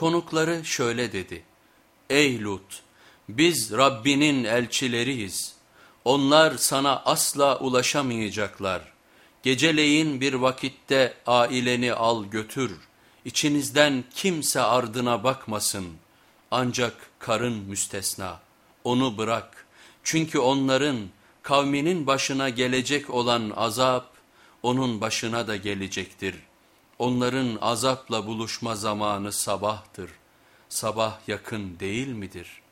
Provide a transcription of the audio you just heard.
Konukları şöyle dedi. Ey Lut! Biz Rabbinin elçileriyiz. Onlar sana asla ulaşamayacaklar. Geceleyin bir vakitte aileni al götür. İçinizden kimse ardına bakmasın. Ancak karın müstesna. Onu bırak. Çünkü onların kavminin başına gelecek olan azap onun başına da gelecektir. Onların azapla buluşma zamanı sabahtır. Sabah yakın değil midir?''